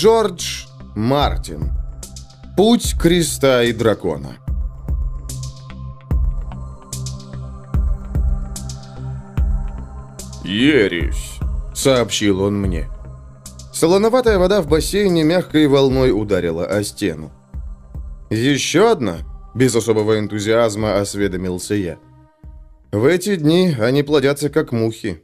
Джордж Мартин. Путь креста и дракона. «Ересь», — сообщил он мне. Солоноватая вода в бассейне мягкой волной ударила о стену. «Еще одна?» — без особого энтузиазма осведомился я. «В эти дни они плодятся как мухи».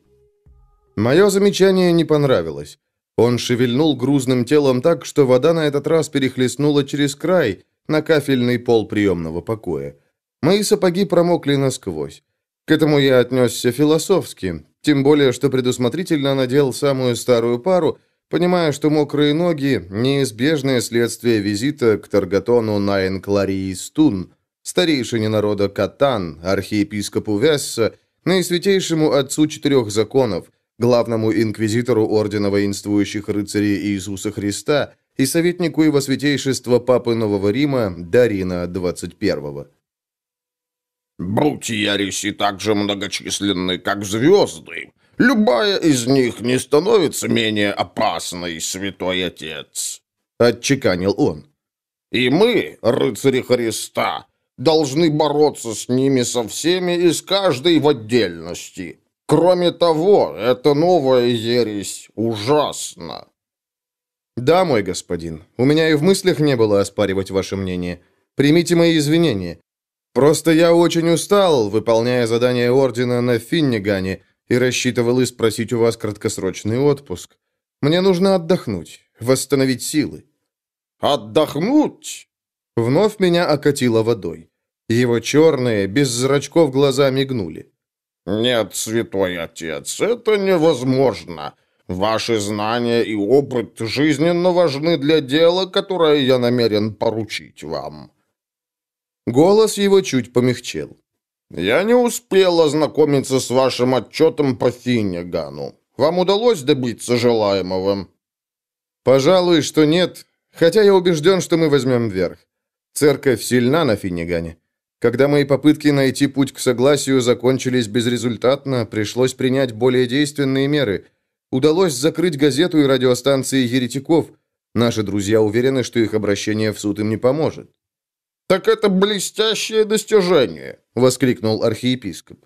Мое замечание не понравилось. Он шевельнул грузным телом так, что вода на этот раз перехлестнула через край на кафельный пол приемного покоя. Мои сапоги промокли насквозь. К этому я отнесся философски, тем более, что предусмотрительно надел самую старую пару, понимая, что мокрые ноги – неизбежное следствие визита к Таргатону Найн Кларии Стун, старейшине народа Катан, архиепископу Весса, наисвятейшему отцу четырех законов, главному инквизитору Ордена воинствующих рыцарей Иисуса Христа и советнику его святейшества Папы Нового Рима Дарина XXI. «Будь яриси так же многочисленны, как звезды, любая из них не становится менее опасной, святой отец», — отчеканил он. «И мы, рыцари Христа, должны бороться с ними со всеми и с каждой в отдельности. Кроме того, эта новая ересь ужасна. Да, мой господин, у меня и в мыслях не было оспаривать ваше мнение. Примите мои извинения. Просто я очень устал, выполняя задание ордена на Финнигане, и рассчитывал и спросить у вас краткосрочный отпуск. Мне нужно отдохнуть, восстановить силы. Отдохнуть? Вновь меня окатило водой. Его черные, без зрачков глаза мигнули. «Нет, святой отец, это невозможно. Ваши знания и опыт жизненно важны для дела, которое я намерен поручить вам». Голос его чуть помягчел. «Я не успел ознакомиться с вашим отчетом по Финнигану. Вам удалось добиться желаемого?» «Пожалуй, что нет, хотя я убежден, что мы возьмем верх. Церковь сильна на Финнигане. Когда мои попытки найти путь к согласию закончились безрезультатно, пришлось принять более действенные меры. Удалось закрыть газету и радиостанции еретиков. Наши друзья уверены, что их обращение в суд им не поможет. «Так это блестящее достижение!» — воскликнул архиепископ.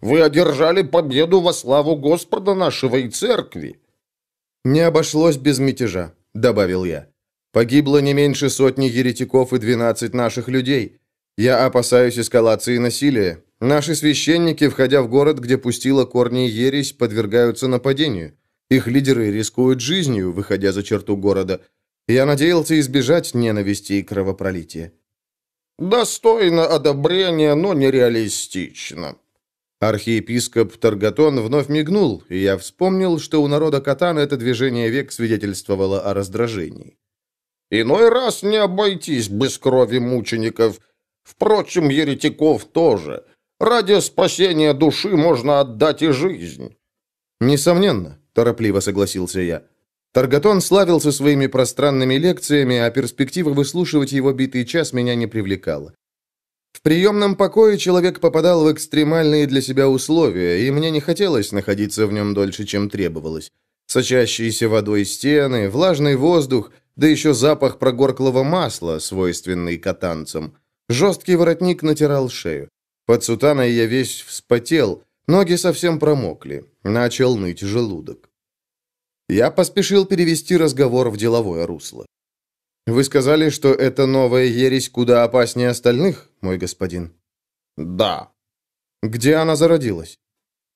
«Вы одержали победу во славу Господа нашего и церкви!» «Не обошлось без мятежа», — добавил я. «Погибло не меньше сотни еретиков и двенадцать наших людей. Я опасаюсь эскалации насилия. Наши священники, входя в город, где пустила корни ересь, подвергаются нападению. Их лидеры рискуют жизнью, выходя за черту города. Я надеялся избежать ненависти и кровопролития. «Достойно одобрения, но нереалистично». Архиепископ Таргатон вновь мигнул, и я вспомнил, что у народа Катана это движение век свидетельствовало о раздражении. «Иной раз не обойтись без крови мучеников», Впрочем, еретиков тоже. Ради спасения души можно отдать и жизнь». «Несомненно», — торопливо согласился я. Таргатон славился своими пространными лекциями, а перспектива выслушивать его битый час меня не привлекала. В приемном покое человек попадал в экстремальные для себя условия, и мне не хотелось находиться в нем дольше, чем требовалось. Сочащиеся водой стены, влажный воздух, да еще запах прогорклого масла, свойственный катанцам — Жесткий воротник натирал шею. Под сутаной я весь вспотел, ноги совсем промокли. Начал ныть желудок. Я поспешил перевести разговор в деловое русло. «Вы сказали, что эта новая ересь куда опаснее остальных, мой господин?» «Да». «Где она зародилась?»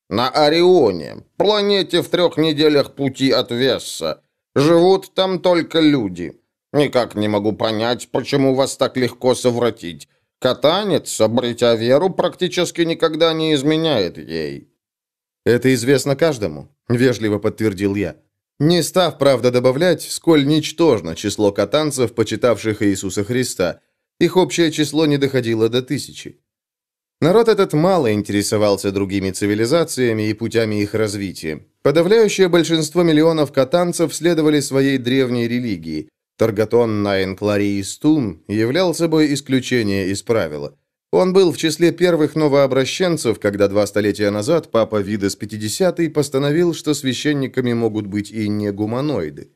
«На Орионе, планете в трех неделях пути от Весса. Живут там только люди. Никак не могу понять, почему вас так легко совратить. Катанец, обретя веру, практически никогда не изменяет ей». «Это известно каждому», — вежливо подтвердил я. Не став, правда, добавлять, сколь ничтожно число катанцев, почитавших Иисуса Христа. Их общее число не доходило до тысячи. Народ этот мало интересовался другими цивилизациями и путями их развития. Подавляющее большинство миллионов катанцев следовали своей древней религии. Таргатон Найн Клариистун являл собой исключение из правила. Он был в числе первых новообращенцев, когда два столетия назад папа Видас 50 постановил, что священниками могут быть и не гуманоиды.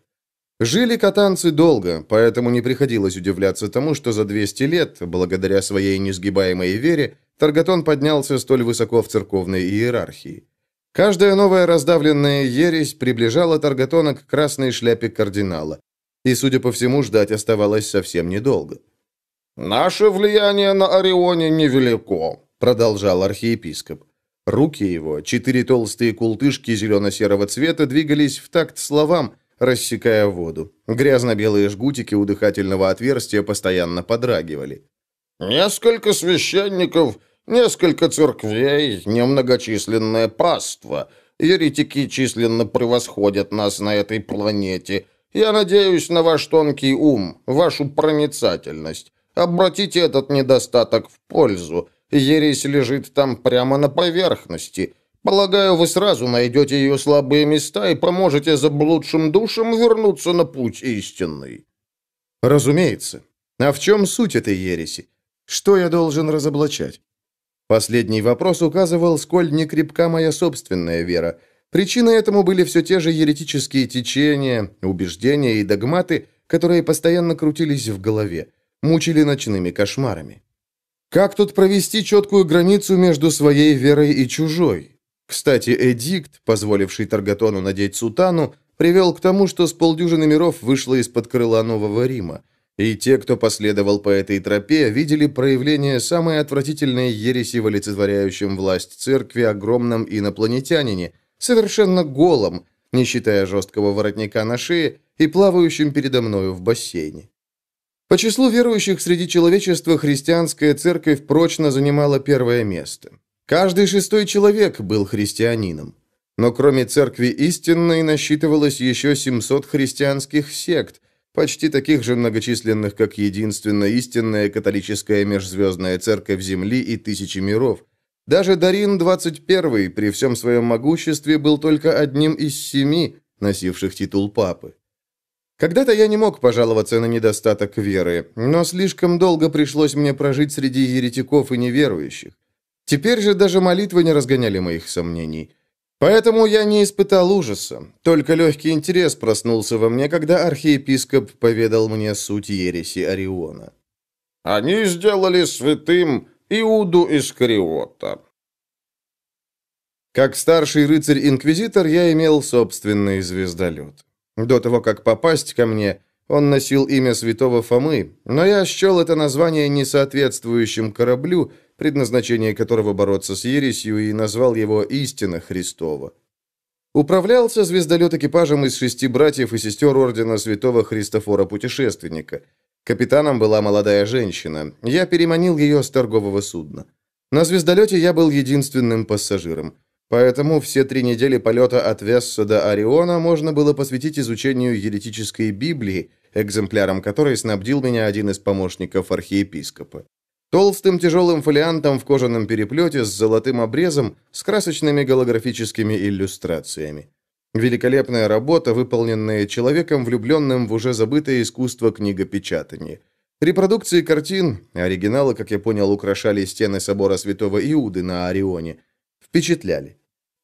Жили катанцы долго, поэтому не приходилось удивляться тому, что за 200 лет, благодаря своей несгибаемой вере, Таргатон поднялся столь высоко в церковной иерархии. Каждая новая раздавленная ересь приближала Таргатона к красной шляпе кардинала. И, судя по всему, ждать оставалось совсем недолго. «Наше влияние на Орионе невелико», — продолжал архиепископ. Руки его, четыре толстые култышки зелено-серого цвета, двигались в такт словам, рассекая воду. Грязно-белые жгутики у дыхательного отверстия постоянно подрагивали. «Несколько священников, несколько церквей, немногочисленное паство. Еретики численно превосходят нас на этой планете. Я надеюсь на ваш тонкий ум, вашу проницательность. Обратите этот недостаток в пользу. Ересь лежит там прямо на поверхности». Полагаю, вы сразу найдете ее слабые места и поможете заблудшим душам вернуться на путь истинный». «Разумеется. А в чем суть этой ереси? Что я должен разоблачать?» Последний вопрос указывал, сколь некрепка моя собственная вера. Причиной этому были все те же еретические течения, убеждения и догматы, которые постоянно крутились в голове, мучили ночными кошмарами. Как тут провести четкую границу между своей верой и чужой? Кстати, эдикт, позволивший Таргатону надеть сутану, привел к тому, что с полдюжины миров вышло из-под крыла Нового Рима. И те, кто последовал по этой тропе, видели проявление самой отвратительной ереси в олицетворяющем власть церкви огромном инопланетянине, совершенно голом, не считая жесткого воротника на шее и плавающим передо мною в бассейне. По числу верующих среди человечества христианская церковь прочно занимала первое место. Каждый шестой человек был христианином. Но кроме церкви истинной насчитывалось еще 700 христианских сект, почти таких же многочисленных, как единственная истинная католическая межзвездная церковь Земли и тысячи миров. Даже Дарин 21 при всем своем могуществе был только одним из семи, носивших титул папы. Когда-то я не мог пожаловаться на недостаток веры, но слишком долго пришлось мне прожить среди еретиков и неверующих. Теперь же даже молитвы не разгоняли моих сомнений. Поэтому я не испытал ужаса, только легкий интерес проснулся во мне, когда архиепископ поведал мне суть ереси Ориона. «Они сделали святым Иуду Искариота». Как старший рыцарь-инквизитор я имел собственный звездолет. До того, как попасть ко мне, он носил имя святого Фомы, но я счел это название несоответствующим кораблю, предназначение которого бороться с ересью, и назвал его «Истина Христова». Управлялся звездолет экипажем из шести братьев и сестер ордена святого Христофора Путешественника. Капитаном была молодая женщина. Я переманил ее с торгового судна. На звездолете я был единственным пассажиром. Поэтому все три недели полета от Весса до Ориона можно было посвятить изучению еретической Библии, экземпляром которой снабдил меня один из помощников архиепископа. Толстым тяжелым фолиантом в кожаном переплете с золотым обрезом с красочными голографическими иллюстрациями. Великолепная работа, выполненная человеком, влюбленным в уже забытое искусство книгопечатания. Репродукции картин, оригиналы, как я понял, украшали стены собора святого Иуды на Орионе, впечатляли.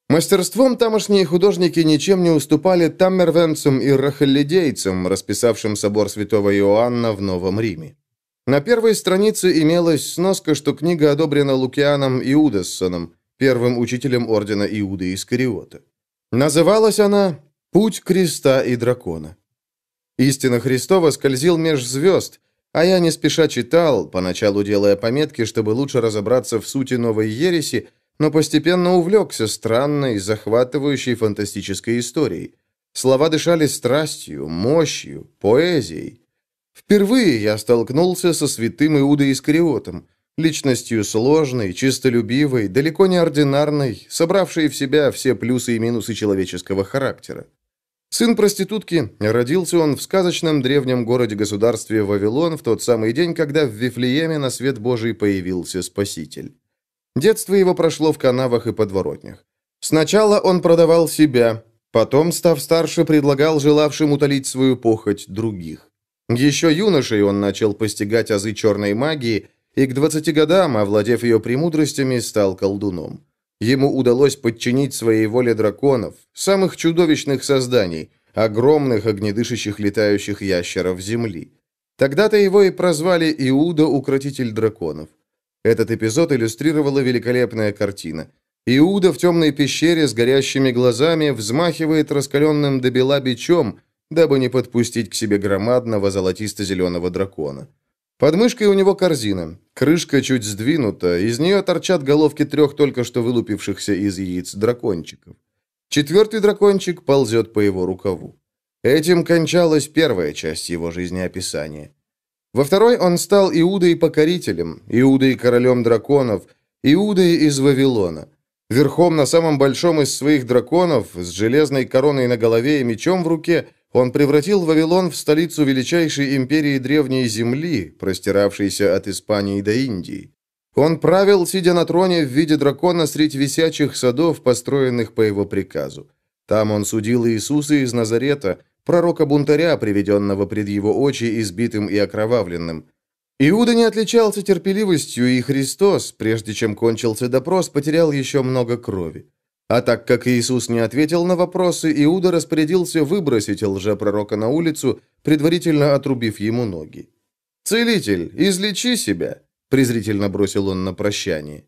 Мастерством тамошние художники ничем не уступали таммервенцам и рахаллидейцам, расписавшим собор святого Иоанна в Новом Риме. На первой странице имелась сноска, что книга одобрена Лукианом Иудассоном, первым учителем ордена Иуды Искариота. Называлась она «Путь креста и дракона». Истина Христова скользил меж звезд, а я не спеша читал, поначалу делая пометки, чтобы лучше разобраться в сути новой ереси, но постепенно увлекся странной, захватывающей фантастической историей. Слова дышали страстью, мощью, поэзией. Впервые я столкнулся со святым Иудой Искариотом, личностью сложной, чистолюбивой, далеко не ординарной, собравшей в себя все плюсы и минусы человеческого характера. Сын проститутки, родился он в сказочном древнем городе-государстве Вавилон в тот самый день, когда в Вифлееме на свет Божий появился Спаситель. Детство его прошло в канавах и подворотнях. Сначала он продавал себя, потом, став старше, предлагал желавшим утолить свою похоть других. Еще юношей он начал постигать азы черной магии, и к 20 годам, овладев ее премудростями, стал колдуном. Ему удалось подчинить своей воле драконов, самых чудовищных созданий, огромных огнедышащих летающих ящеров земли. Тогда-то его и прозвали Иуда, укротитель драконов. Этот эпизод иллюстрировала великолепная картина. Иуда в темной пещере с горящими глазами взмахивает раскаленным до бела бичом, дабы не подпустить к себе громадного золотисто-зеленого дракона. Под мышкой у него корзина. Крышка чуть сдвинута, из нее торчат головки трех только что вылупившихся из яиц дракончиков. Четвертый дракончик ползет по его рукаву. Этим кончалась первая часть его жизнеописания. Во второй он стал Иудой-покорителем, Иудой-королем драконов, Иудой из Вавилона. Верхом на самом большом из своих драконов, с железной короной на голове и мечом в руке – он превратил Вавилон в столицу величайшей империи Древней Земли, простиравшейся от Испании до Индии. Он правил, сидя на троне в виде дракона среди висячих садов, построенных по его приказу. Там он судил Иисуса из Назарета, пророка-бунтаря, приведенного пред его очи избитым и окровавленным. Иуда не отличался терпеливостью, и Христос, прежде чем кончился допрос, потерял еще много крови. А так как Иисус не ответил на вопросы, Иуда распорядился выбросить лжепророка на улицу, предварительно отрубив ему ноги. «Целитель, излечи себя!» – презрительно бросил он на прощание.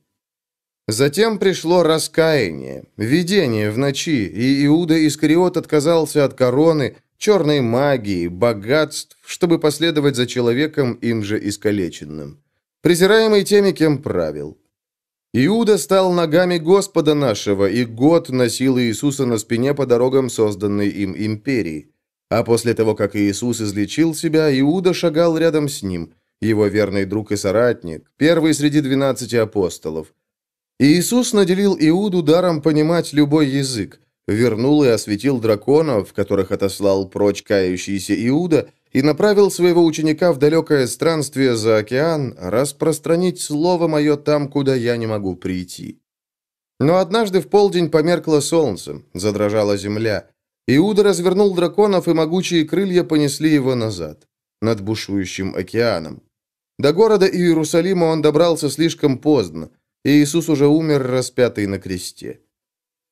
Затем пришло раскаяние, видение в ночи, и Иуда Искариот отказался от короны, черной магии, богатств, чтобы последовать за человеком, им же искалеченным. Презираемый теми, кем правил. Иуда стал ногами Господа нашего, и год носил Иисуса на спине по дорогам созданной им империи. А после того, как Иисус излечил себя, Иуда шагал рядом с ним, его верный друг и соратник, первый среди двенадцати апостолов. Иисус наделил Иуду даром понимать любой язык, вернул и осветил драконов, которых отослал прочь кающийся Иуда, и направил своего ученика в далекое странствие за океан распространить слово мое там, куда я не могу прийти. Но однажды в полдень померкло солнце, задрожала земля. Иуда развернул драконов, и могучие крылья понесли его назад, над бушующим океаном. До города Иерусалима он добрался слишком поздно, и Иисус уже умер, распятый на кресте.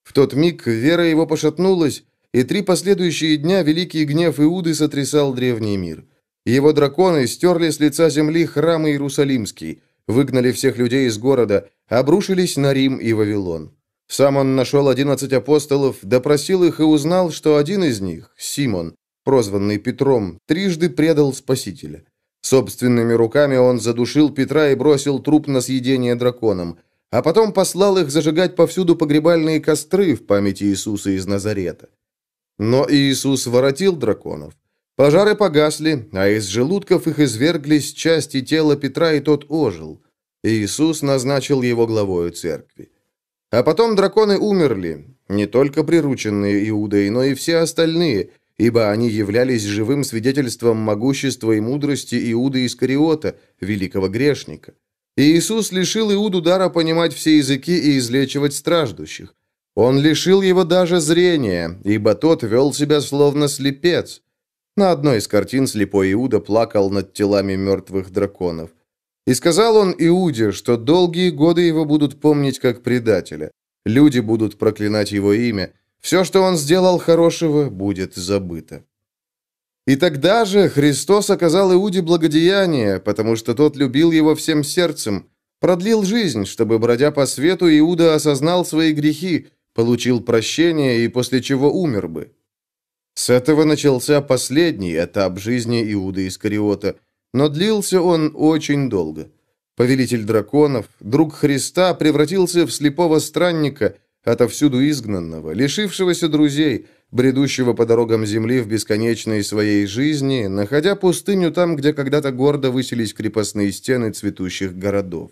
В тот миг вера его пошатнулась, и три последующие дня великий гнев Иуды сотрясал древний мир. Его драконы стерли с лица земли храм Иерусалимский, выгнали всех людей из города, обрушились на Рим и Вавилон. Сам он нашел одиннадцать апостолов, допросил их и узнал, что один из них, Симон, прозванный Петром, трижды предал Спасителя. Собственными руками он задушил Петра и бросил труп на съедение драконам, а потом послал их зажигать повсюду погребальные костры в памяти Иисуса из Назарета. Но Иисус воротил драконов. Пожары погасли, а из желудков их изверглись части тела Петра, и тот ожил. Иисус назначил его главою церкви. А потом драконы умерли, не только прирученные Иудой, но и все остальные, ибо они являлись живым свидетельством могущества и мудрости Иуды Искариота, великого грешника. Иисус лишил Иуду дара понимать все языки и излечивать страждущих. Он лишил его даже зрения, ибо тот вел себя словно слепец. На одной из картин слепой Иуда плакал над телами мертвых драконов. И сказал он Иуде, что долгие годы его будут помнить как предателя. Люди будут проклинать его имя. Все, что он сделал хорошего, будет забыто. И тогда же Христос оказал Иуде благодеяние, потому что тот любил его всем сердцем, продлил жизнь, чтобы, бродя по свету, Иуда осознал свои грехи, получил прощение и после чего умер бы. С этого начался последний этап жизни Иуды Искариота, но длился он очень долго. Повелитель драконов, друг Христа, превратился в слепого странника, отовсюду изгнанного, лишившегося друзей, бредущего по дорогам земли в бесконечной своей жизни, находя пустыню там, где когда-то гордо высились крепостные стены цветущих городов.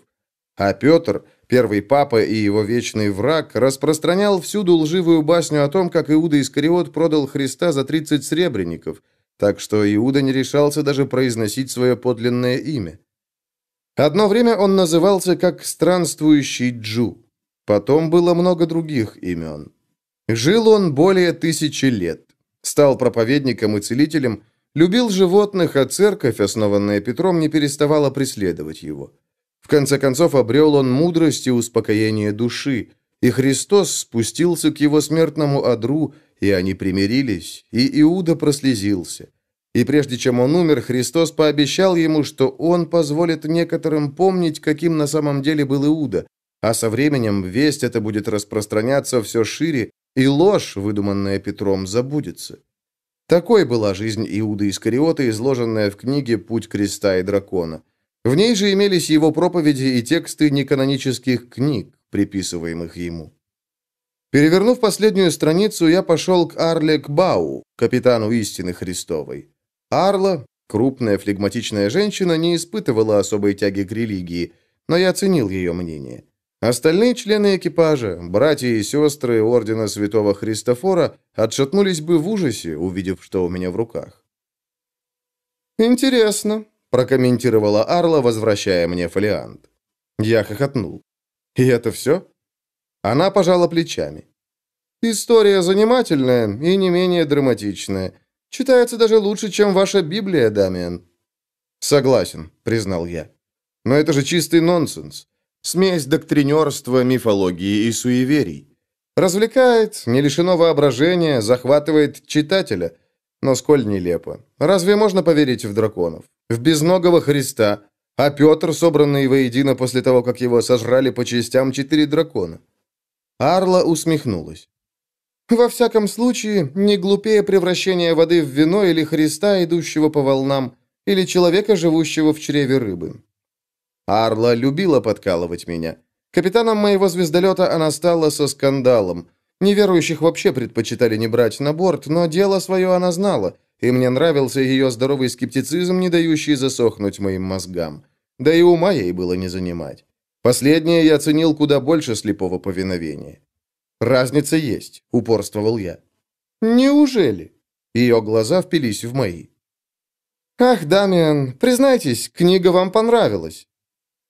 А Петр, первый папа и его вечный враг, распространял всюду лживую басню о том, как Иуда Искариот продал Христа за 30 сребреников, так что Иуда не решался даже произносить свое подлинное имя. Одно время он назывался как «странствующий Джу». Потом было много других имен. Жил он более тысячи лет. Стал проповедником и целителем, любил животных, а церковь, основанная Петром, не переставала преследовать его. В конце концов обрел он мудрость и успокоение души, и Христос спустился к его смертному одру и они примирились, и Иуда прослезился. И прежде чем он умер, Христос пообещал ему, что он позволит некоторым помнить, каким на самом деле был Иуда, а со временем весть эта будет распространяться все шире, и ложь, выдуманная Петром, забудется. Такой была жизнь Иуды Искариота, изложенная в книге «Путь креста и дракона». В ней же имелись его проповеди и тексты неканонических книг, приписываемых ему. Перевернув последнюю страницу, я пошел к Арле Кбау, капитану истины Христовой. Арла, крупная флегматичная женщина, не испытывала особой тяги к религии, но я оценил ее мнение. Остальные члены экипажа, братья и сестры Ордена Святого Христофора, отшатнулись бы в ужасе, увидев, что у меня в руках. «Интересно», — прокомментировала Арла, возвращая мне фолиант. Я хохотнул. «И это все?» Она пожала плечами. «История занимательная и не менее драматичная. Читается даже лучше, чем ваша Библия, Дамиан». «Согласен», — признал я. «Но это же чистый нонсенс. Смесь доктринерства, мифологии и суеверий. Развлекает, не лишено воображения, захватывает читателя. Но сколь нелепо. Разве можно поверить в драконов? В безногого Христа? А Петр, собранный воедино после того, как его сожрали по частям четыре дракона? Арла усмехнулась. Во всяком случае, не глупее превращения воды в вино или Христа, идущего по волнам, или человека, живущего в чреве рыбы. Арла любила подкалывать меня. Капитаном моего звездолета она стала со скандалом. Неверующих вообще предпочитали не брать на борт, но дело свое она знала, и мне нравился ее здоровый скептицизм, не дающий засохнуть моим мозгам. Да и ума ей было не занимать. Последнее я ценил куда больше слепого повиновения. «Разница есть», — упорствовал я. «Неужели?» Ее глаза впились в мои. «Ах, Дамиан, признайтесь, книга вам понравилась».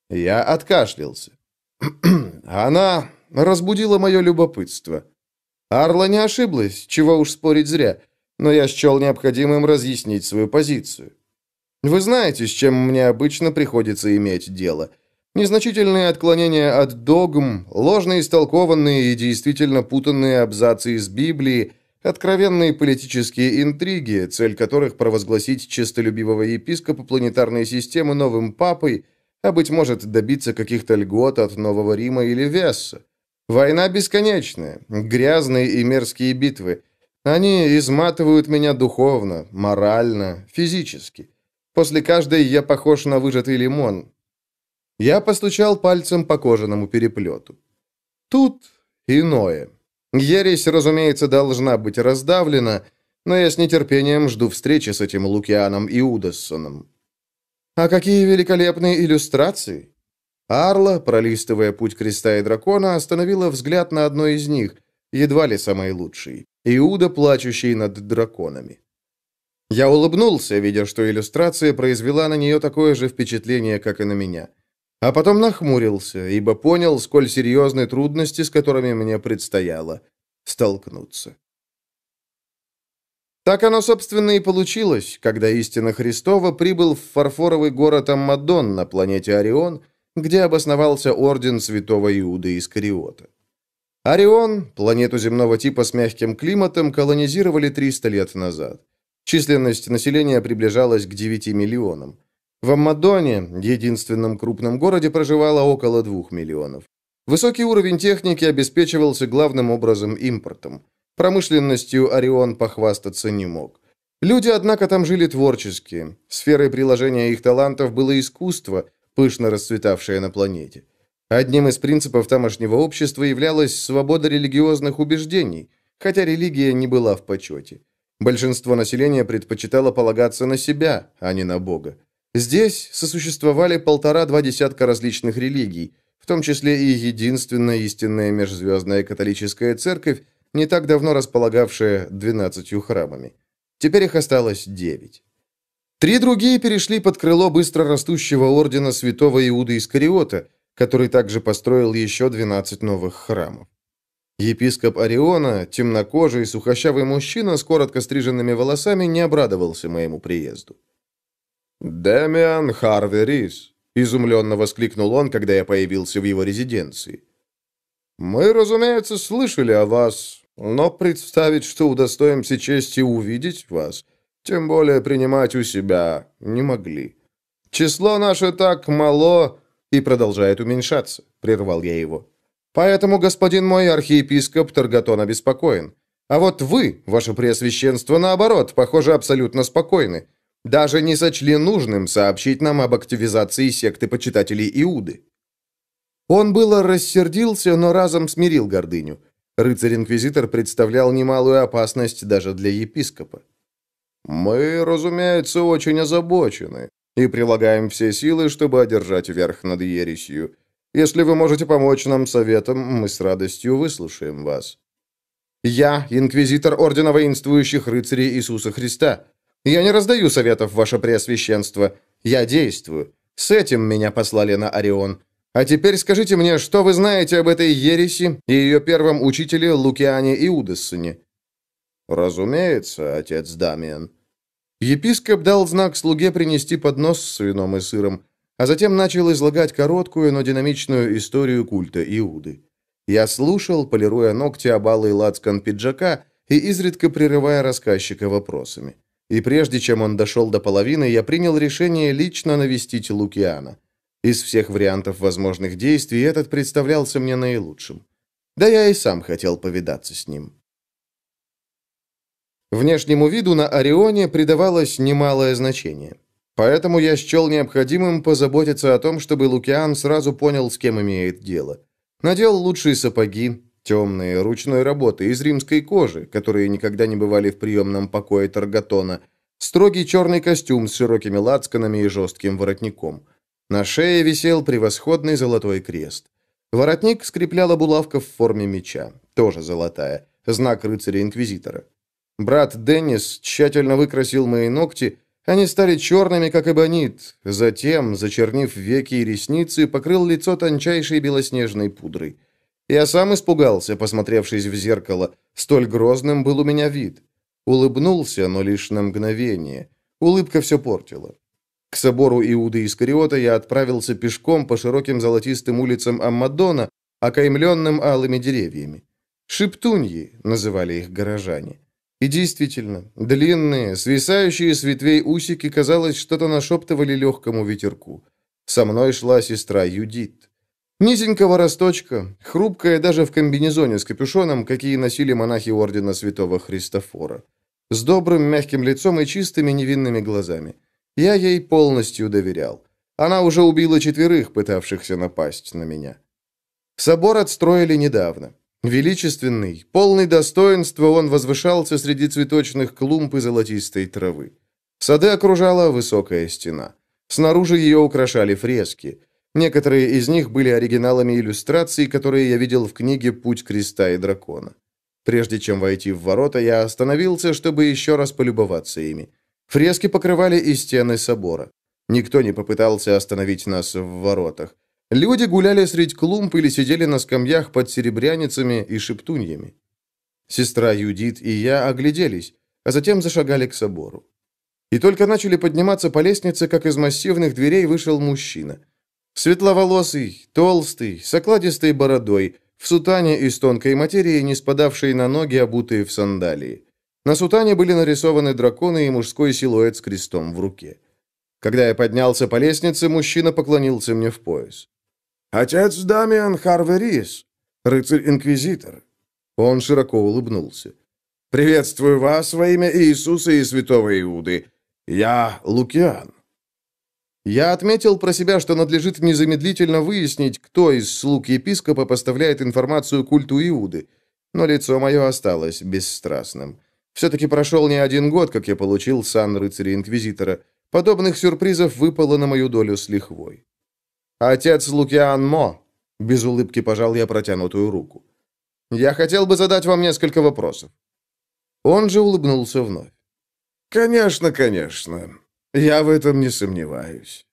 Я откашлялся. Она разбудила мое любопытство. Арла не ошиблась, чего уж спорить зря, но я счел необходимым разъяснить свою позицию. Вы знаете, с чем мне обычно приходится иметь дело. Незначительные отклонения от догм, ложно истолкованные и действительно путанные абзацы из Библии, откровенные политические интриги, цель которых провозгласить честолюбивого епископа планетарной системы новым папой – а, быть может, добиться каких-то льгот от Нового Рима или Весса. Война бесконечная, грязные и мерзкие битвы. Они изматывают меня духовно, морально, физически. После каждой я похож на выжатый лимон. Я постучал пальцем по кожаному переплету. Тут иное. Ересь, разумеется, должна быть раздавлена, но я с нетерпением жду встречи с этим Лукианом Иудассоном. А какие великолепные иллюстрации! Арла, пролистывая путь креста и дракона, остановила взгляд на одной из них, едва ли самой лучшей. Иуда, плачущий над драконами. Я улыбнулся, видя, что иллюстрация произвела на нее такое же впечатление, как и на меня. А потом нахмурился, ибо понял, сколь серьезны трудности, с которыми мне предстояло столкнуться. Так оно, собственно, и получилось, когда истина Христова прибыл в фарфоровый город Аммадон на планете Орион, где обосновался орден святого Иуда Искариота. Орион, планету земного типа с мягким климатом, колонизировали 300 лет назад. Численность населения приближалась к 9 миллионам. В Аммадоне, единственном крупном городе, проживало около 2 миллионов. Высокий уровень техники обеспечивался главным образом импортом. Промышленностью Орион похвастаться не мог. Люди, однако, там жили творчески. Сферой приложения их талантов было искусство, пышно расцветавшее на планете. Одним из принципов тамошнего общества являлась свобода религиозных убеждений, хотя религия не была в почете. Большинство населения предпочитало полагаться на себя, а не на Бога. Здесь сосуществовали полтора-два десятка различных религий, в том числе и единственная истинная межзвездная католическая церковь, не так давно располагавшая двенадцатью храмами. Теперь их осталось девять. Три другие перешли под крыло быстро растущего ордена святого Иуда Искариота, который также построил еще 12 новых храмов. Епископ Ориона, темнокожий, сухощавый мужчина с коротко стриженными волосами, не обрадовался моему приезду. «Дэмиан Харверис», — изумленно воскликнул он, когда я появился в его резиденции. «Мы, разумеется, слышали о вас, но представить, что удостоимся чести увидеть вас, тем более принимать у себя, не могли. Число наше так мало и продолжает уменьшаться», — прервал я его. «Поэтому господин мой архиепископ Таргатон обеспокоен. А вот вы, ваше преосвященство, наоборот, похоже, абсолютно спокойны. Даже не сочли нужным сообщить нам об активизации секты почитателей Иуды». Он было рассердился, но разом смирил гордыню. Рыцарь-инквизитор представлял немалую опасность даже для епископа. «Мы, разумеется, очень озабочены и прилагаем все силы, чтобы одержать верх над ересью. Если вы можете помочь нам советом, мы с радостью выслушаем вас». «Я, инквизитор Ордена Воинствующих Рыцарей Иисуса Христа. Я не раздаю советов, ваше Преосвященство. Я действую. С этим меня послали на Орион. А теперь скажите мне, что вы знаете об этой ереси и ее первом учителе Лукиане Иудессоне?» «Разумеется, отец Дамиан». Епископ дал знак слуге принести поднос с вином и сыром, а затем начал излагать короткую, но динамичную историю культа Иуды. Я слушал, полируя ногти об алый лацкан пиджака и изредка прерывая рассказчика вопросами. И прежде чем он дошел до половины, я принял решение лично навестить Лукиана. Из всех вариантов возможных действий этот представлялся мне наилучшим. Да я и сам хотел повидаться с ним. Внешнему виду на Орионе придавалось немалое значение. Поэтому я счел необходимым позаботиться о том, чтобы Лукиан сразу понял, с кем имеет дело. Надел лучшие сапоги, темные, ручной работы, из римской кожи, которые никогда не бывали в приемном покое Таргатона, строгий черный костюм с широкими лацканами и жестким воротником – на шее висел превосходный золотой крест. Воротник скрепляла булавка в форме меча, тоже золотая, знак рыцаря-инквизитора. Брат Деннис тщательно выкрасил мои ногти, они стали черными, как эбонит, затем, зачернив веки и ресницы, покрыл лицо тончайшей белоснежной пудрой. Я сам испугался, посмотревшись в зеркало, столь грозным был у меня вид. Улыбнулся, но лишь на мгновение. Улыбка все портила. К собору Иуды Искариота я отправился пешком по широким золотистым улицам Аммадона, окаймленным алыми деревьями. «Шептуньи» называли их горожане. И действительно, длинные, свисающие с ветвей усики, казалось, что-то нашептывали легкому ветерку. Со мной шла сестра Юдит. Низенького росточка, хрупкая даже в комбинезоне с капюшоном, какие носили монахи ордена святого Христофора. С добрым мягким лицом и чистыми невинными глазами. Я ей полностью доверял. Она уже убила четверых, пытавшихся напасть на меня. Собор отстроили недавно. Величественный, полный достоинства, он возвышался среди цветочных клумб и золотистой травы. Сады окружала высокая стена. Снаружи ее украшали фрески. Некоторые из них были оригиналами иллюстраций, которые я видел в книге «Путь креста и дракона». Прежде чем войти в ворота, я остановился, чтобы еще раз полюбоваться ими. Фрески покрывали и стены собора. Никто не попытался остановить нас в воротах. Люди гуляли среди клумб или сидели на скамьях под серебряницами и шептуньями. Сестра Юдит и я огляделись, а затем зашагали к собору. И только начали подниматься по лестнице, как из массивных дверей вышел мужчина. Светловолосый, толстый, с окладистой бородой, в сутане из тонкой материи, не спадавшей на ноги, обутые в сандалии. На сутане были нарисованы драконы и мужской силуэт с крестом в руке. Когда я поднялся по лестнице, мужчина поклонился мне в пояс. «Отец Дамиан Харверис, рыцарь-инквизитор». Он широко улыбнулся. «Приветствую вас во имя Иисуса и святого Иуды. Я Лукиан». Я отметил про себя, что надлежит незамедлительно выяснить, кто из слуг епископа поставляет информацию культу Иуды, но лицо мое осталось бесстрастным. Все-таки прошел не один год, как я получил сан рыцаря-инквизитора. Подобных сюрпризов выпало на мою долю с лихвой. «Отец Лукиан Мо!» — без улыбки пожал я протянутую руку. «Я хотел бы задать вам несколько вопросов». Он же улыбнулся вновь. «Конечно, конечно. Я в этом не сомневаюсь».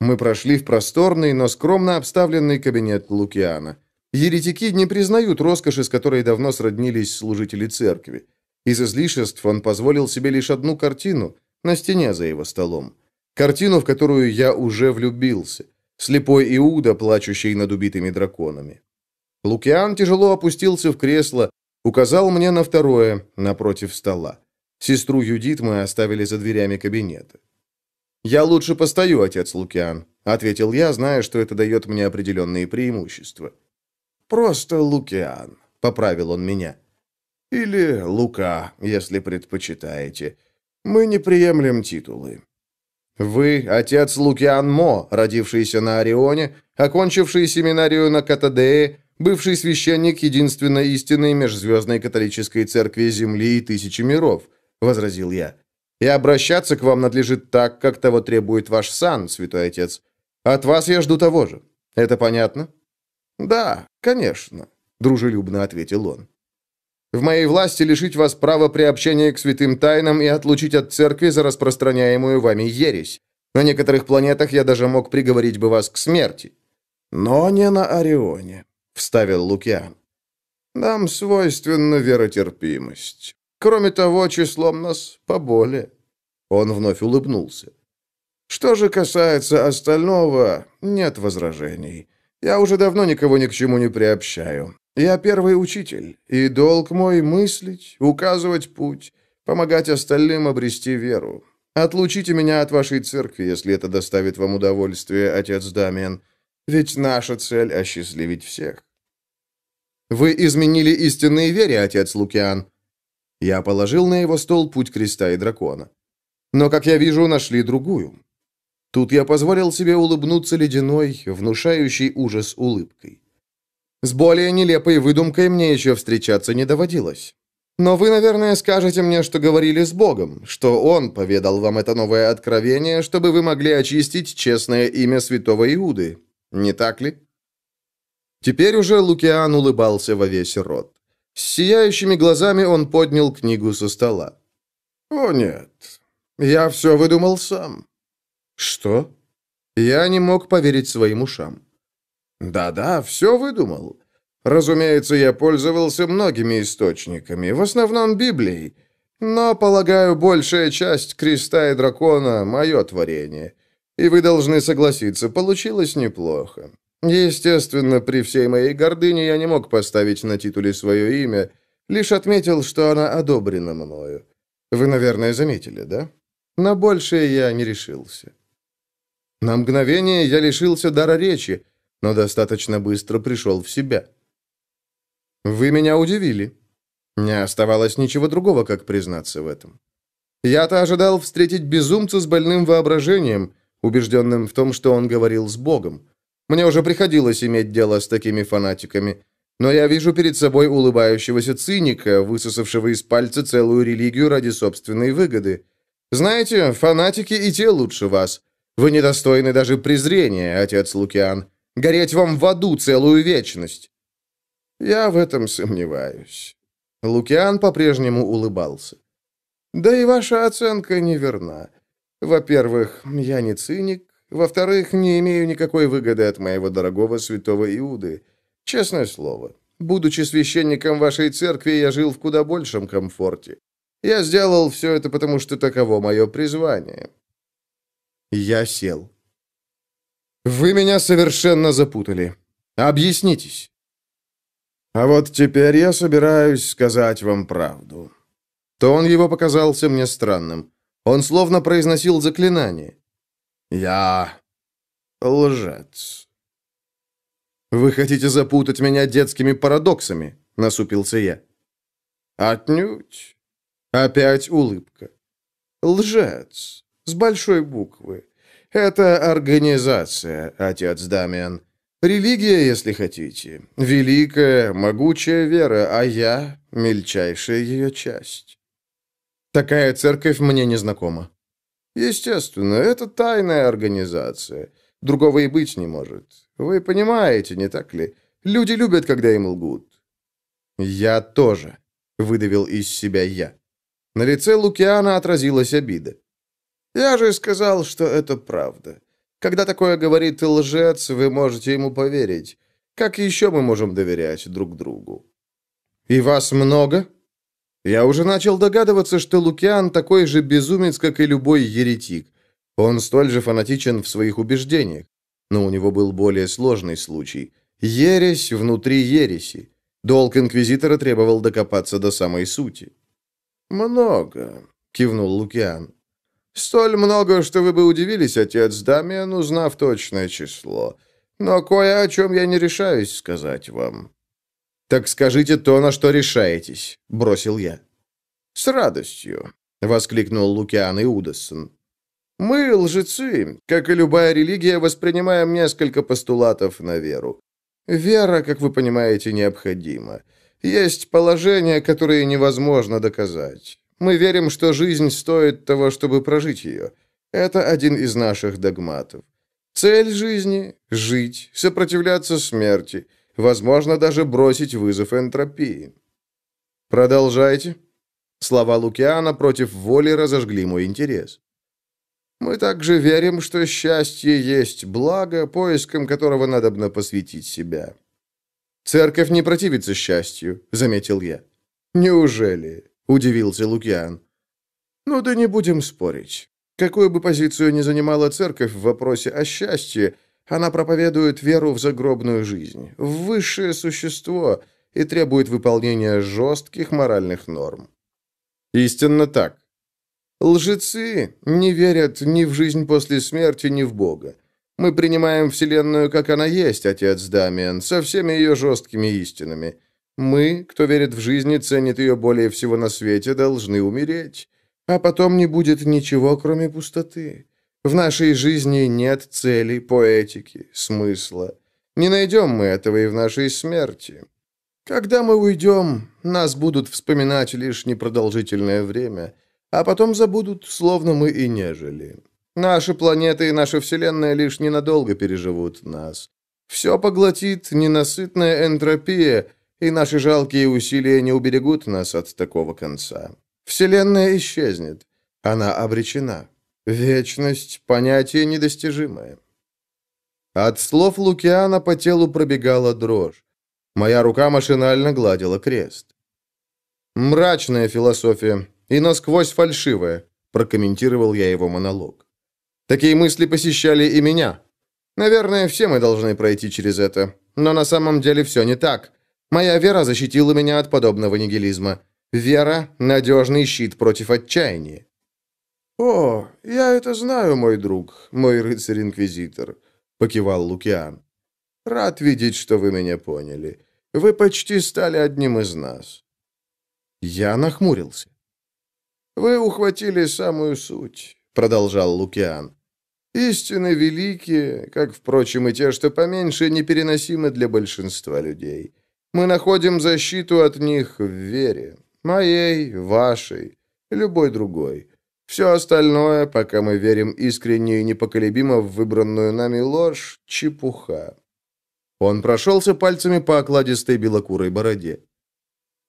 Мы прошли в просторный, но скромно обставленный кабинет Лукиана. Еретики не признают роскоши, с которой давно сроднились служители церкви. Из излишеств он позволил себе лишь одну картину на стене за его столом. Картину, в которую я уже влюбился. Слепой Иуда, плачущий над убитыми драконами. Лукиан тяжело опустился в кресло, указал мне на второе, напротив стола. Сестру Юдит мы оставили за дверями кабинета. «Я лучше постою, отец Лукиан», — ответил я, зная, что это дает мне определенные преимущества. «Просто Лукиан», — поправил он меня. «Или Лука, если предпочитаете. Мы не приемлем титулы». «Вы отец Лукиан Мо, родившийся на Орионе, окончивший семинарию на Катадее, бывший священник единственной истинной межзвездной католической церкви Земли и Тысячи миров», — возразил я. «И обращаться к вам надлежит так, как того требует ваш сан, святой отец. От вас я жду того же. Это понятно?» «Да, конечно», — дружелюбно ответил он. В моей власти лишить вас права приобщения к святым тайнам и отлучить от церкви за распространяемую вами ересь. На некоторых планетах я даже мог приговорить бы вас к смерти». «Но не на Орионе», — вставил Лукиан. «Нам свойственна веротерпимость. Кроме того, числом нас поболее». Он вновь улыбнулся. «Что же касается остального, нет возражений. Я уже давно никого ни к чему не приобщаю. Я первый учитель, и долг мой мыслить, указывать путь, помогать остальным обрести веру. Отлучите меня от вашей церкви, если это доставит вам удовольствие, отец Дамиан, ведь наша цель — осчастливить всех. Вы изменили истинные вере, отец Лукиан. Я положил на его стол путь креста и дракона. Но, как я вижу, нашли другую. Тут я позволил себе улыбнуться ледяной, внушающей ужас улыбкой. С более нелепой выдумкой мне еще встречаться не доводилось. Но вы, наверное, скажете мне, что говорили с Богом, что Он поведал вам это новое откровение, чтобы вы могли очистить честное имя святого Иуды. Не так ли? Теперь уже Лукиан улыбался во весь рот. С сияющими глазами он поднял книгу со стола. «О, нет, я все выдумал сам». «Что?» Я не мог поверить своим ушам. Да-да, все выдумал. Разумеется, я пользовался многими источниками, в основном Библией. Но, полагаю, большая часть креста и дракона — мое творение. И вы должны согласиться, получилось неплохо. Естественно, при всей моей гордыне я не мог поставить на титуле свое имя, лишь отметил, что она одобрена мною. Вы, наверное, заметили, да? На большее я не решился. На мгновение я лишился дара речи, но достаточно быстро пришел в себя. «Вы меня удивили». Не оставалось ничего другого, как признаться в этом. Я-то ожидал встретить безумца с больным воображением, убежденным в том, что он говорил с Богом. Мне уже приходилось иметь дело с такими фанатиками, но я вижу перед собой улыбающегося циника, высосавшего из пальца целую религию ради собственной выгоды. Знаете, фанатики и те лучше вас. Вы недостойны даже презрения, отец Лукиан. Гореть вам в аду целую вечность!» «Я в этом сомневаюсь». Лукиан по-прежнему улыбался. «Да и ваша оценка неверна. Во-первых, я не циник. Во-вторых, не имею никакой выгоды от моего дорогого святого Иуды. Честное слово, будучи священником вашей церкви, я жил в куда большем комфорте. Я сделал все это, потому что таково мое призвание». Я сел. «Вы меня совершенно запутали. Объяснитесь». «А вот теперь я собираюсь сказать вам правду». Тон его показался мне странным. Он словно произносил заклинание. «Я лжец». «Вы хотите запутать меня детскими парадоксами?» — насупился я. «Отнюдь». Опять улыбка. «Лжец. С большой буквы. Это организация, отец Дамиан. Религия, если хотите. Великая, могучая вера, а я — мельчайшая ее часть. Такая церковь мне не знакома. Естественно, это тайная организация. Другого и быть не может. Вы понимаете, не так ли? Люди любят, когда им лгут. Я тоже, выдавил из себя я. На лице Лукиана отразилась обида. Я же сказал, что это правда. Когда такое говорит лжец, вы можете ему поверить. Как еще мы можем доверять друг другу? И вас много? Я уже начал догадываться, что Лукиан такой же безумец, как и любой еретик. Он столь же фанатичен в своих убеждениях. Но у него был более сложный случай. Ересь внутри ереси. Долг инквизитора требовал докопаться до самой сути. «Много», — кивнул Лукиан. «Столь много, что вы бы удивились, отец Дамиан, узнав точное число. Но кое о чем я не решаюсь сказать вам». «Так скажите то, на что решаетесь», — бросил я. «С радостью», — воскликнул Лукиан Иудассон. «Мы, лжецы, как и любая религия, воспринимаем несколько постулатов на веру. Вера, как вы понимаете, необходима. Есть положения, которые невозможно доказать. Мы верим, что жизнь стоит того, чтобы прожить ее. Это один из наших догматов. Цель жизни – жить, сопротивляться смерти, возможно, даже бросить вызов энтропии. Продолжайте. Слова Лукиана против воли разожгли мой интерес. Мы также верим, что счастье есть благо, поиском которого надобно посвятить себя. «Церковь не противится счастью», — заметил я. «Неужели?» — удивился Лукиан. «Ну да не будем спорить. Какую бы позицию ни занимала церковь в вопросе о счастье, она проповедует веру в загробную жизнь, в высшее существо и требует выполнения жестких моральных норм». «Истинно так. Лжецы не верят ни в жизнь после смерти, ни в Бога. Мы принимаем Вселенную, как она есть, отец Дамиан, со всеми ее жесткими истинами. Мы, кто верит в жизнь и ценит ее более всего на свете, должны умереть. А потом не будет ничего, кроме пустоты. В нашей жизни нет цели, поэтики, смысла. Не найдем мы этого и в нашей смерти. Когда мы уйдем, нас будут вспоминать лишь непродолжительное время – а потом забудут, словно мы и не жили. Наши планеты и наша Вселенная лишь ненадолго переживут нас. Все поглотит ненасытная энтропия, и наши жалкие усилия не уберегут нас от такого конца. Вселенная исчезнет. Она обречена. Вечность — понятие недостижимое. От слов Лукиана по телу пробегала дрожь. Моя рука машинально гладила крест. Мрачная философия, и насквозь фальшивое», — прокомментировал я его монолог. «Такие мысли посещали и меня. Наверное, все мы должны пройти через это. Но на самом деле все не так. Моя вера защитила меня от подобного нигилизма. Вера — надежный щит против отчаяния». «О, я это знаю, мой друг, мой рыцарь-инквизитор», — покивал Лукиан. «Рад видеть, что вы меня поняли. Вы почти стали одним из нас». Я нахмурился. «Вы ухватили самую суть», — продолжал Лукиан. «Истины великие, как, впрочем, и те, что поменьше, непереносимы для большинства людей. Мы находим защиту от них в вере. Моей, вашей, любой другой. Все остальное, пока мы верим искренне и непоколебимо в выбранную нами ложь, чепуха». Он прошелся пальцами по окладистой белокурой бороде.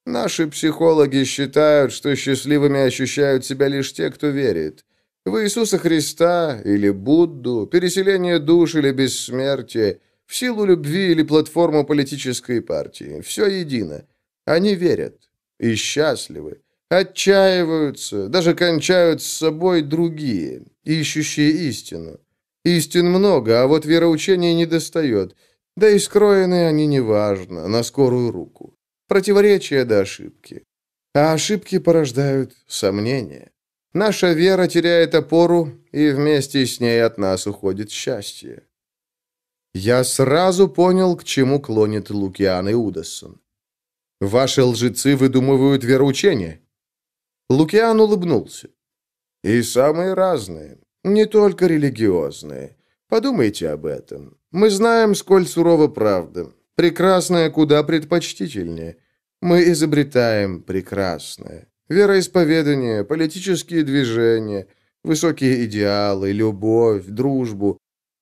Наши психологи считают, что счастливыми ощущают себя лишь те, кто верит. В Иисуса Христа или Будду, переселение душ или бессмертие, в силу любви или платформу политической партии. Все едино. Они верят и счастливы. Отчаиваются, даже кончают с собой другие, ищущие истину. Истин много, а вот вероучения не достает. Да и скроены они неважно, на скорую руку. Противоречия до ошибки. А ошибки порождают сомнения. Наша вера теряет опору, и вместе с ней от нас уходит счастье. Я сразу понял, к чему клонит Лукиан Иудассон. Ваши лжецы выдумывают вероучения. Лукиан улыбнулся. И самые разные, не только религиозные. Подумайте об этом. Мы знаем, сколь сурова правда. Прекрасное куда предпочтительнее. Мы изобретаем прекрасное. Вероисповедание, политические движения, высокие идеалы, любовь, дружбу.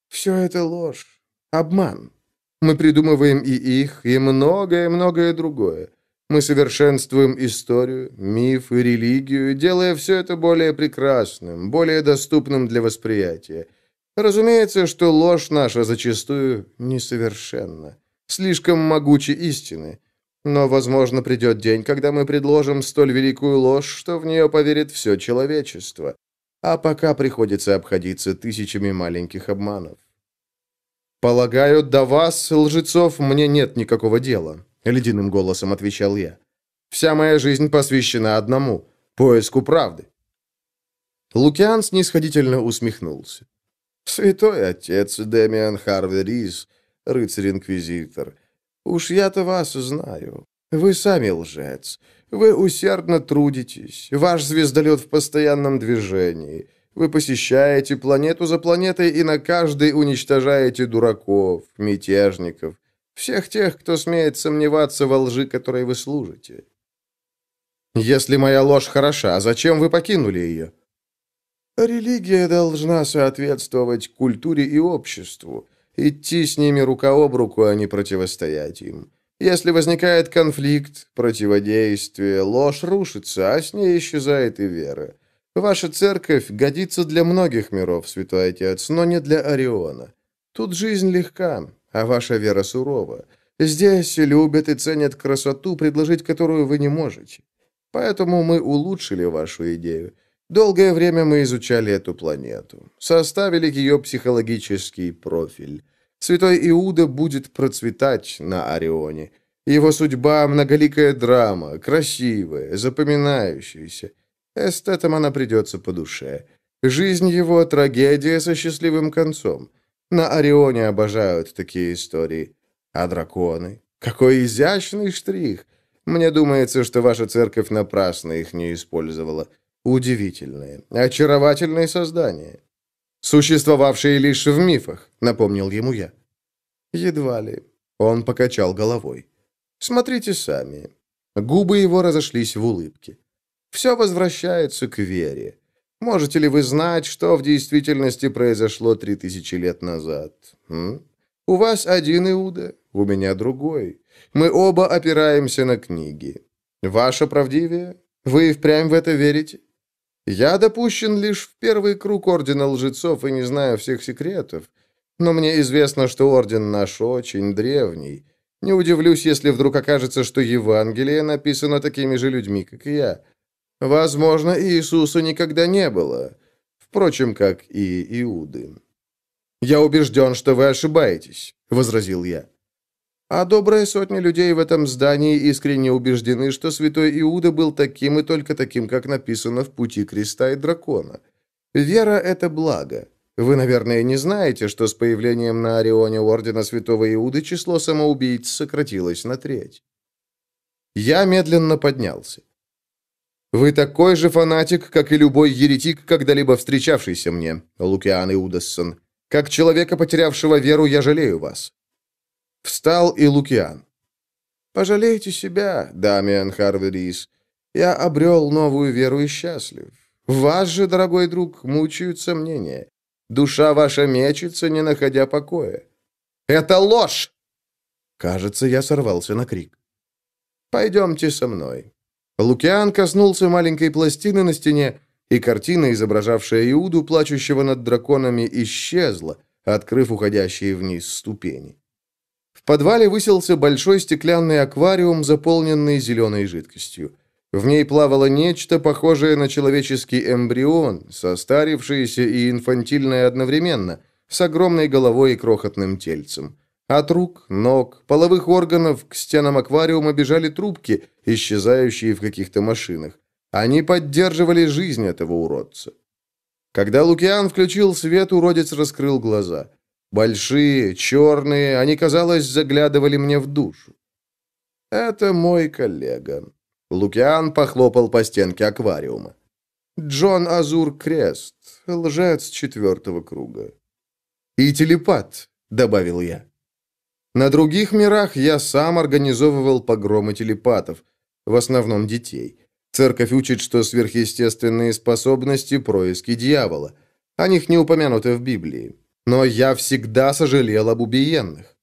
Все это ложь, обман. Мы придумываем и их, и многое-многое другое. Мы совершенствуем историю, миф и религию, делая все это более прекрасным, более доступным для восприятия. Разумеется, что ложь наша зачастую несовершенна слишком могучи истины. Но, возможно, придет день, когда мы предложим столь великую ложь, что в нее поверит все человечество. А пока приходится обходиться тысячами маленьких обманов. «Полагаю, до вас, лжецов, мне нет никакого дела», — ледяным голосом отвечал я. «Вся моя жизнь посвящена одному — поиску правды». Лукиан снисходительно усмехнулся. «Святой отец Демиан Харви рыцарь-инквизитор, уж я-то вас знаю. Вы сами лжец. Вы усердно трудитесь. Ваш звездолет в постоянном движении. Вы посещаете планету за планетой и на каждой уничтожаете дураков, мятежников, всех тех, кто смеет сомневаться во лжи, которой вы служите. Если моя ложь хороша, зачем вы покинули ее? Религия должна соответствовать культуре и обществу, идти с ними рука об руку, а не противостоять им. Если возникает конфликт, противодействие, ложь рушится, а с ней исчезает и вера. Ваша церковь годится для многих миров, святой отец, но не для Ориона. Тут жизнь легка, а ваша вера сурова. Здесь любят и ценят красоту, предложить которую вы не можете. Поэтому мы улучшили вашу идею. Долгое время мы изучали эту планету, составили ее психологический профиль. Святой Иуда будет процветать на Орионе. Его судьба – многоликая драма, красивая, запоминающаяся. Эстетам она придется по душе. Жизнь его – трагедия со счастливым концом. На Орионе обожают такие истории. А драконы? Какой изящный штрих! Мне думается, что ваша церковь напрасно их не использовала. Удивительные, очаровательные создания. Существовавшие лишь в мифах, напомнил ему я. Едва ли. Он покачал головой. Смотрите сами. Губы его разошлись в улыбке. Все возвращается к вере. Можете ли вы знать, что в действительности произошло три тысячи лет назад? М? У вас один Иуда, у меня другой. Мы оба опираемся на книги. Ваша правдивее? Вы впрямь в это верите? Я допущен лишь в первый круг Ордена Лжецов и не знаю всех секретов. Но мне известно, что Орден наш очень древний. Не удивлюсь, если вдруг окажется, что Евангелие написано такими же людьми, как и я. Возможно, Иисуса никогда не было. Впрочем, как и Иуды. «Я убежден, что вы ошибаетесь», — возразил я. А добрая сотня людей в этом здании искренне убеждены, что святой Иуда был таким и только таким, как написано в «Пути креста и дракона». Вера — это благо. Вы, наверное, не знаете, что с появлением на Орионе Ордена Святого Иуды число самоубийц сократилось на треть. Я медленно поднялся. Вы такой же фанатик, как и любой еретик, когда-либо встречавшийся мне, Лукиан Иудассон. Как человека, потерявшего веру, я жалею вас. Встал и Лукиан. Пожалейте себя, Дамиан Харверис. Я обрел новую веру и счастлив. Вас же, дорогой друг, мучают сомнения. Душа ваша мечется, не находя покоя. Это ложь! Кажется, я сорвался на крик. Пойдемте со мной. Лукиан коснулся маленькой пластины на стене, и картина, изображавшая Иуду, плачущего над драконами, исчезла, открыв уходящие вниз ступени. В подвале высился большой стеклянный аквариум, заполненный зеленой жидкостью. В ней плавало нечто, похожее на человеческий эмбрион, состарившееся и инфантильное одновременно, с огромной головой и крохотным тельцем. От рук, ног, половых органов к стенам аквариума бежали трубки, исчезающие в каких-то машинах. Они поддерживали жизнь этого уродца. Когда Лукиан включил свет, уродец раскрыл глаза. Большие, черные, они, казалось, заглядывали мне в душу. «Это мой коллега». Лукиан похлопал по стенке аквариума. «Джон Азур Крест, лжец четвертого круга». «И телепат», — добавил я. На других мирах я сам организовывал погромы телепатов, в основном детей. Церковь учит, что сверхъестественные способности – происки дьявола. О них не упомянуто в Библии. Но я всегда сожалел об убиенных.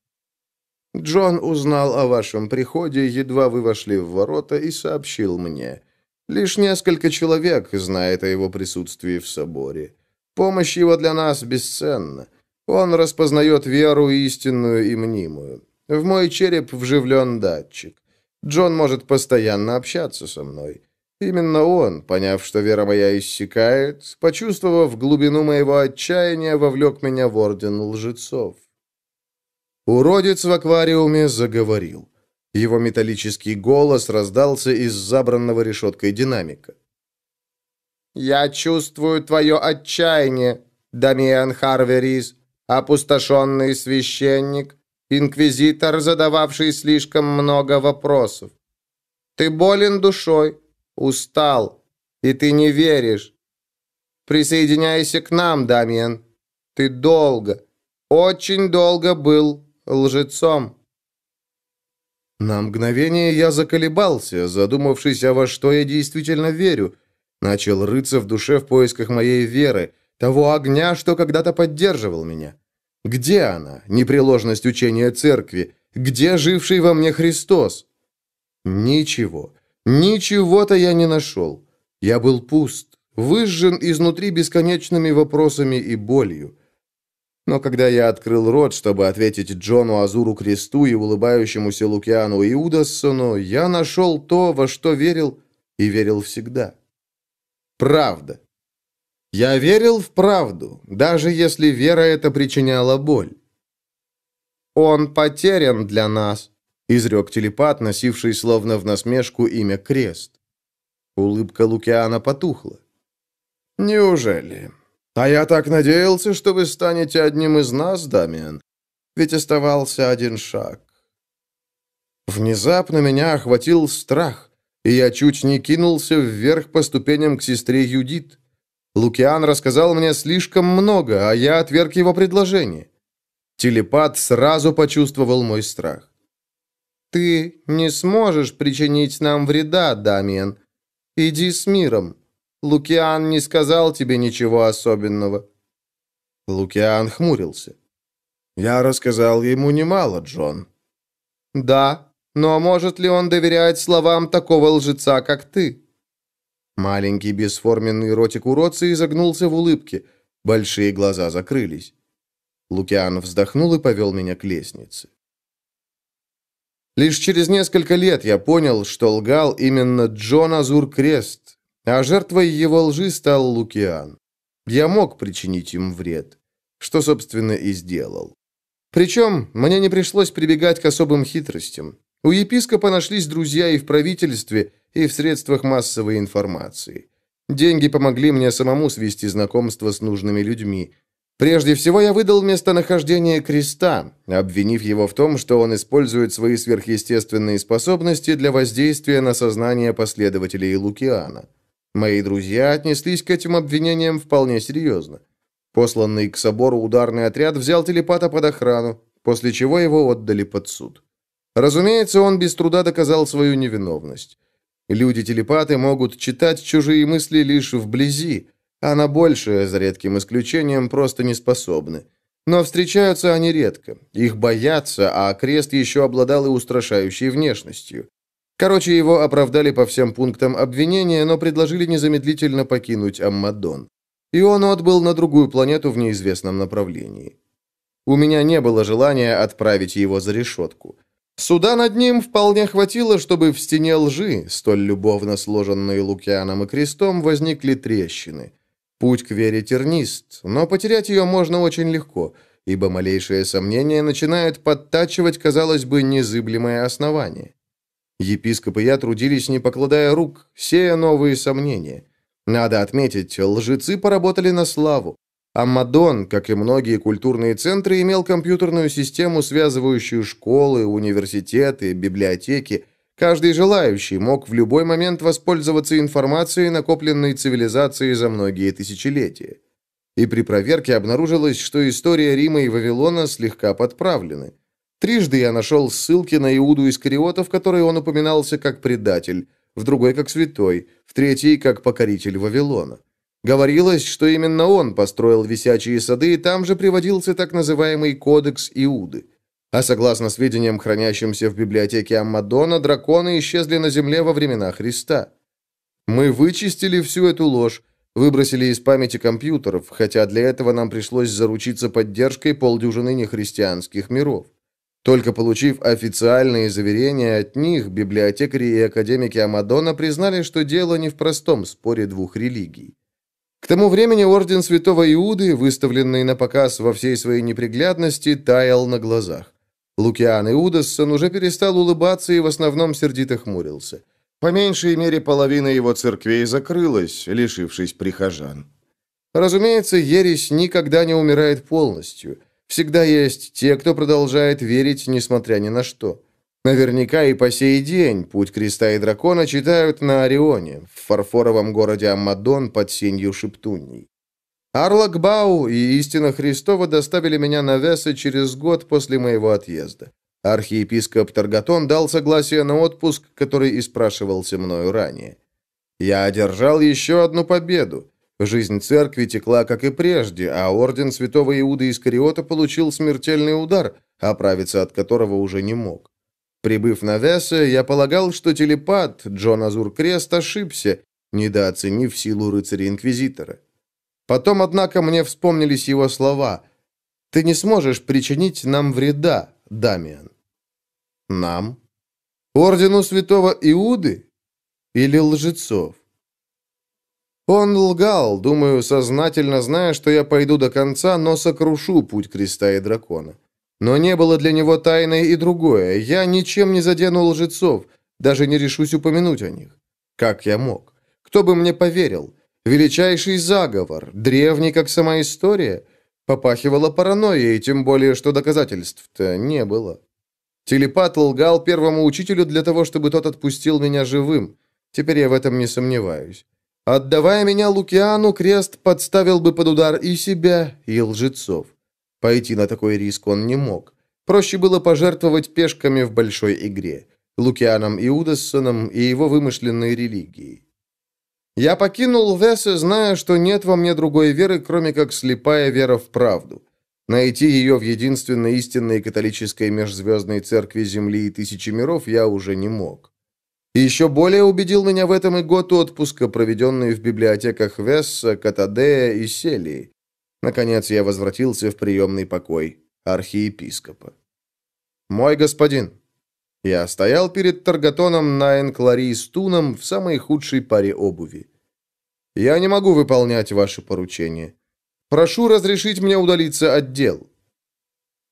Джон узнал о вашем приходе, едва вы вошли в ворота, и сообщил мне. Лишь несколько человек знает о его присутствии в соборе. Помощь его для нас бесценна. Он распознает веру истинную и мнимую. В мой череп вживлен датчик. Джон может постоянно общаться со мной. Именно он, поняв, что вера моя иссякает, почувствовав глубину моего отчаяния, вовлек меня в орден лжецов. Уродец в аквариуме заговорил. Его металлический голос раздался из забранного решеткой динамика. «Я чувствую твое отчаяние, Дамиан Харверис, опустошенный священник, инквизитор, задававший слишком много вопросов. Ты болен душой, устал, и ты не веришь. Присоединяйся к нам, Дамиан. Ты долго, очень долго был лжецом. На мгновение я заколебался, задумавшись, а во что я действительно верю. Начал рыться в душе в поисках моей веры, того огня, что когда-то поддерживал меня. Где она, непреложность учения церкви? Где живший во мне Христос? Ничего. Ничего-то я не нашел. Я был пуст, выжжен изнутри бесконечными вопросами и болью. Но когда я открыл рот, чтобы ответить Джону Азуру Кресту и улыбающемуся Лукиану Иудассону, я нашел то, во что верил и верил всегда. Правда. Я верил в правду, даже если вера эта причиняла боль. «Он потерян для нас», — изрек телепат, носивший словно в насмешку имя Крест. Улыбка Лукиана потухла. «Неужели? А я так надеялся, что вы станете одним из нас, Дамиан. Ведь оставался один шаг». Внезапно меня охватил страх, и я чуть не кинулся вверх по ступеням к сестре Юдит. Лукиан рассказал мне слишком много, а я отверг его предложение. Телепат сразу почувствовал мой страх. «Ты не сможешь причинить нам вреда, Дамиен. Иди с миром. Лукиан не сказал тебе ничего особенного». Лукиан хмурился. «Я рассказал ему немало, Джон». «Да, но может ли он доверять словам такого лжеца, как ты?» Маленький бесформенный ротик уродца изогнулся в улыбке. Большие глаза закрылись. Лукиан вздохнул и повел меня к лестнице. Лишь через несколько лет я понял, что лгал именно Джон Азур Крест, а жертвой его лжи стал Лукиан. Я мог причинить им вред, что, собственно, и сделал. Причем мне не пришлось прибегать к особым хитростям. У епископа нашлись друзья и в правительстве, и в средствах массовой информации. Деньги помогли мне самому свести знакомство с нужными людьми. Прежде всего, я выдал местонахождение креста, обвинив его в том, что он использует свои сверхъестественные способности для воздействия на сознание последователей Лукиана. Мои друзья отнеслись к этим обвинениям вполне серьезно. Посланный к собору ударный отряд взял телепата под охрану, после чего его отдали под суд. Разумеется, он без труда доказал свою невиновность. Люди-телепаты могут читать чужие мысли лишь вблизи, а на большее, за редким исключением, просто не способны. Но встречаются они редко. Их боятся, а крест еще обладал и устрашающей внешностью. Короче, его оправдали по всем пунктам обвинения, но предложили незамедлительно покинуть Аммадон. И он отбыл на другую планету в неизвестном направлении. У меня не было желания отправить его за решетку. Суда над ним вполне хватило, чтобы в стене лжи, столь любовно сложенной Лукианом и крестом, возникли трещины. Путь к вере тернист, но потерять ее можно очень легко, ибо малейшее сомнение начинает подтачивать, казалось бы, незыблемое основание. Епископ и я трудились, не покладая рук, сея новые сомнения. Надо отметить, лжецы поработали на славу. Амадон, как и многие культурные центры, имел компьютерную систему, связывающую школы, университеты, библиотеки. Каждый желающий мог в любой момент воспользоваться информацией, накопленной цивилизацией за многие тысячелетия. И при проверке обнаружилось, что история Рима и Вавилона слегка подправлены. Трижды я нашел ссылки на Иуду Искариота, в которой он упоминался как предатель, в другой как святой, в третьей как покоритель Вавилона. Говорилось, что именно он построил висячие сады, и там же приводился так называемый «Кодекс Иуды». А согласно сведениям, хранящимся в библиотеке Аммадона, драконы исчезли на земле во времена Христа. Мы вычистили всю эту ложь, выбросили из памяти компьютеров, хотя для этого нам пришлось заручиться поддержкой полдюжины нехристианских миров. Только получив официальные заверения от них, библиотекари и академики Амадона признали, что дело не в простом споре двух религий. К тому времени орден святого Иуды, выставленный на показ во всей своей неприглядности, таял на глазах. Лукиан Иудассон уже перестал улыбаться и в основном сердито хмурился. По меньшей мере половина его церквей закрылась, лишившись прихожан. Разумеется, ересь никогда не умирает полностью. Всегда есть те, кто продолжает верить, несмотря ни на что. Наверняка и по сей день путь креста и дракона читают на Орионе, в фарфоровом городе Аммадон под сенью Шептуней. Арлакбау и истина Христова доставили меня на Весы через год после моего отъезда. Архиепископ Таргатон дал согласие на отпуск, который и спрашивался мною ранее. Я одержал еще одну победу. Жизнь церкви текла, как и прежде, а орден святого Иуда Искариота получил смертельный удар, оправиться от которого уже не мог. Прибыв на Веса, я полагал, что телепат Джон Азур Крест ошибся, недооценив силу рыцаря-инквизитора. Потом, однако, мне вспомнились его слова. «Ты не сможешь причинить нам вреда, Дамиан». «Нам? Ордену святого Иуды? Или лжецов?» Он лгал, думаю, сознательно зная, что я пойду до конца, но сокрушу путь креста и дракона. Но не было для него тайной и другое. Я ничем не задену лжецов, даже не решусь упомянуть о них. Как я мог? Кто бы мне поверил? Величайший заговор, древний, как сама история, попахивала паранойей, тем более, что доказательств-то не было. Телепат лгал первому учителю для того, чтобы тот отпустил меня живым. Теперь я в этом не сомневаюсь. Отдавая меня Лукиану, крест подставил бы под удар и себя, и лжецов. Пойти на такой риск он не мог. Проще было пожертвовать пешками в большой игре. Лукианом Иудассоном и его вымышленной религией. Я покинул Весы, зная, что нет во мне другой веры, кроме как слепая вера в правду. Найти ее в единственной истинной католической межзвездной церкви Земли и Тысячи миров я уже не мог. И еще более убедил меня в этом и год отпуска, проведенный в библиотеках Весса, Катадея и Селии. Наконец я возвратился в приемный покой архиепископа. «Мой господин!» Я стоял перед Таргатоном на Энклари с Туном в самой худшей паре обуви. «Я не могу выполнять ваши поручения. Прошу разрешить мне удалиться от дел».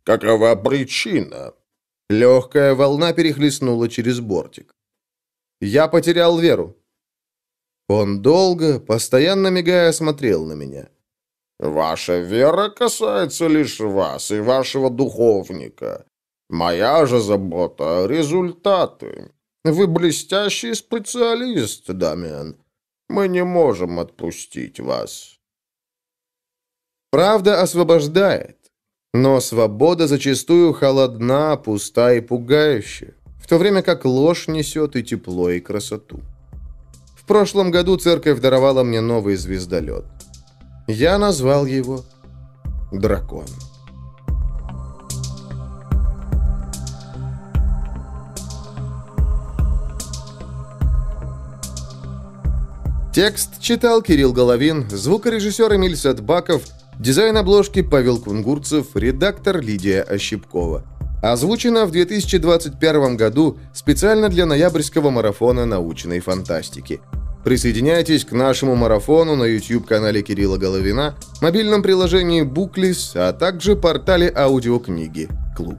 «Какова причина?» Легкая волна перехлестнула через бортик. Я потерял веру». Он долго, постоянно мигая, смотрел на меня. «Ваша вера касается лишь вас и вашего духовника. Моя же забота — результаты. Вы блестящий специалист, Дамиан. Мы не можем отпустить вас». Правда освобождает, но свобода зачастую холодна, пуста и пугающая в то время как ложь несет и тепло, и красоту. В прошлом году церковь даровала мне новый звездолет. Я назвал его «Дракон». Текст читал Кирилл Головин, звукорежиссер Эмиль Садбаков, дизайн обложки Павел Кунгурцев, редактор Лидия Ощепкова. Озвучено в 2021 году специально для ноябрьского марафона научной фантастики. Присоединяйтесь к нашему марафону на YouTube-канале Кирилла Головина, мобильном приложении Booklist, а также портале аудиокниги «Клуб».